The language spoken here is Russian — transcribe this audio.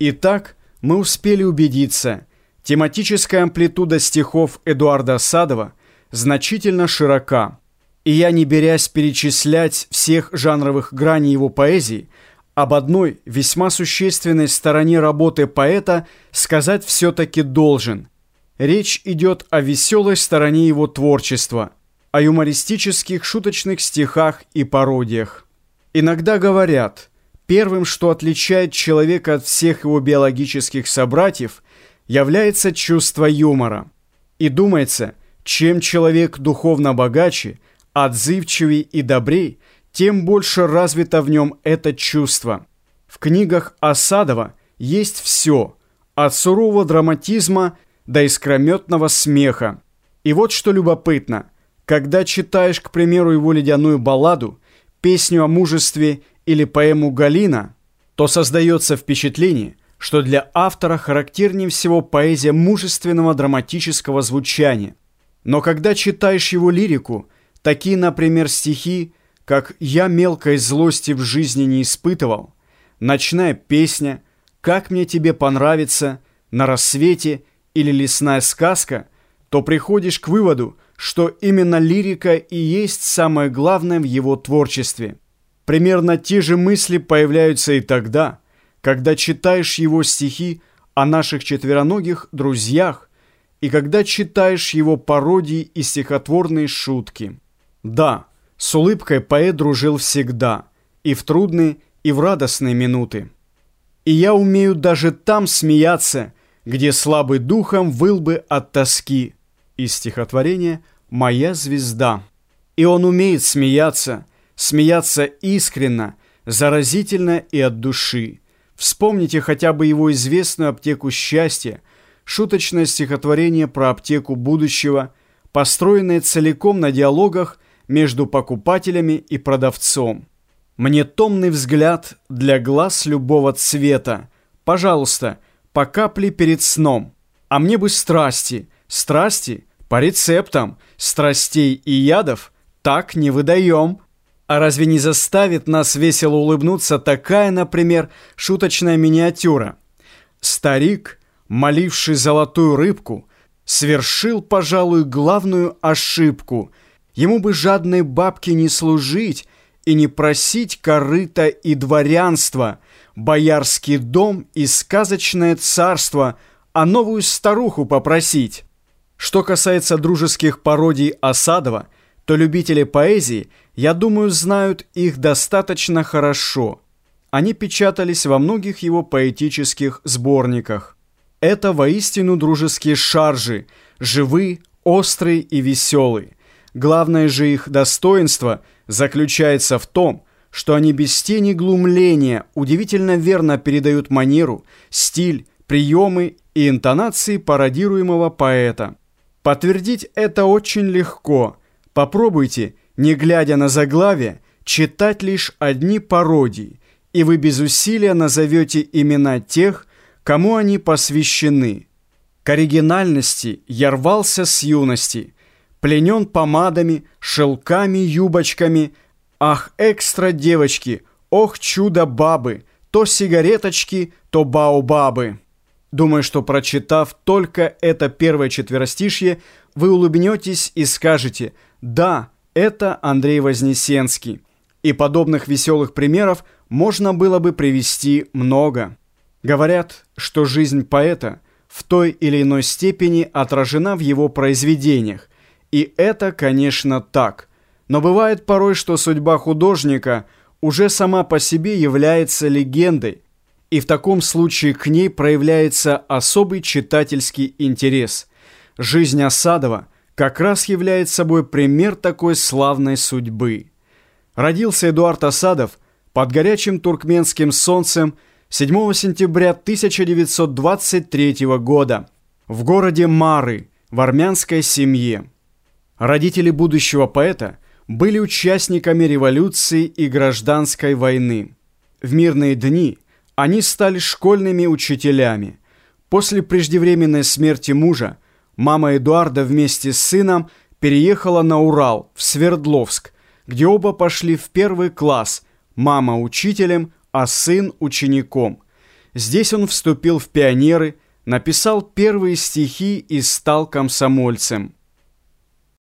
Итак, мы успели убедиться, тематическая амплитуда стихов Эдуарда Садова значительно широка, и я, не берясь перечислять всех жанровых граней его поэзии, об одной весьма существенной стороне работы поэта сказать все-таки должен. Речь идет о веселой стороне его творчества, о юмористических шуточных стихах и пародиях. Иногда говорят – Первым, что отличает человека от всех его биологических собратьев, является чувство юмора. И думается, чем человек духовно богаче, отзывчивее и добрей, тем больше развито в нем это чувство. В книгах Осадова есть все, от сурового драматизма до искрометного смеха. И вот что любопытно, когда читаешь, к примеру, его ледяную балладу, песню о мужестве или поэму «Галина», то создается впечатление, что для автора характернее всего поэзия мужественного драматического звучания. Но когда читаешь его лирику, такие, например, стихи, как «Я мелкой злости в жизни не испытывал», «Ночная песня», «Как мне тебе понравится», «На рассвете» или «Лесная сказка», то приходишь к выводу, что именно лирика и есть самое главное в его творчестве – Примерно те же мысли появляются и тогда, когда читаешь его стихи о наших четвероногих друзьях и когда читаешь его пародии и стихотворные шутки. Да, с улыбкой поэт дружил всегда, и в трудные, и в радостные минуты. И я умею даже там смеяться, где слабый духом выл бы от тоски. Из стихотворения «Моя звезда». И он умеет смеяться – смеяться искренно, заразительно и от души. Вспомните хотя бы его известную «Аптеку счастья», шуточное стихотворение про аптеку будущего, построенное целиком на диалогах между покупателями и продавцом. Мне томный взгляд для глаз любого цвета. Пожалуйста, по капле перед сном. А мне бы страсти, страсти по рецептам, страстей и ядов так не выдаем. А разве не заставит нас весело улыбнуться такая, например, шуточная миниатюра? Старик, моливший золотую рыбку, совершил, пожалуй, главную ошибку. Ему бы жадной бабке не служить и не просить корыта и дворянства, боярский дом и сказочное царство, а новую старуху попросить. Что касается дружеских пародий Осадова – то любители поэзии, я думаю, знают их достаточно хорошо. Они печатались во многих его поэтических сборниках. Это воистину дружеские шаржи, живы, острые и веселые. Главное же их достоинство заключается в том, что они без тени глумления удивительно верно передают манеру, стиль, приемы и интонации пародируемого поэта. Подтвердить это очень легко – Попробуйте, не глядя на заглавие, читать лишь одни пародии, и вы без усилия назовете имена тех, кому они посвящены. К оригинальности я рвался с юности, пленен помадами, шелками, юбочками. Ах, экстра девочки, ох, чудо бабы, то сигареточки, то баобабы. Думаю, что прочитав только это первое четверостишье, вы улыбнетесь и скажете «Да, это Андрей Вознесенский». И подобных веселых примеров можно было бы привести много. Говорят, что жизнь поэта в той или иной степени отражена в его произведениях. И это, конечно, так. Но бывает порой, что судьба художника уже сама по себе является легендой, и в таком случае к ней проявляется особый читательский интерес. Жизнь Осадова как раз является собой пример такой славной судьбы. Родился Эдуард Осадов под горячим туркменским солнцем 7 сентября 1923 года в городе Мары в армянской семье. Родители будущего поэта были участниками революции и гражданской войны. В мирные дни – они стали школьными учителями. После преждевременной смерти мужа мама Эдуарда вместе с сыном переехала на Урал, в Свердловск, где оба пошли в первый класс, мама учителем, а сын учеником. Здесь он вступил в пионеры, написал первые стихи и стал комсомольцем.